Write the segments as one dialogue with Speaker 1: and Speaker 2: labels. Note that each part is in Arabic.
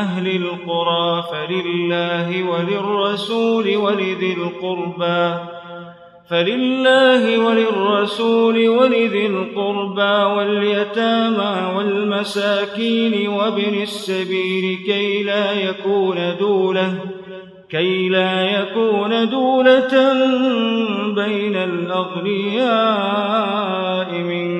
Speaker 1: أهل القرى فلله وللرسول ولذي القربى فلله وللرسول ولذي القربى واليتامى والمساكين وابن السبيل كي لا يكون دولة كي لا يكون دولة بين الأغنياء منكم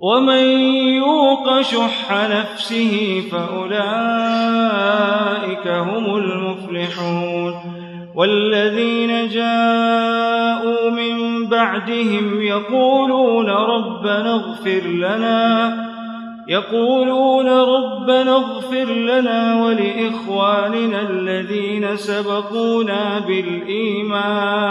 Speaker 1: ومن يوق شح نفسه فأولئك هم المفلحون والذين جاءوا من بعدهم يقولون ربنا اغفر لنا يقولون ربنا اغفر لنا ولإخواننا الذين سبقونا بالإيمان.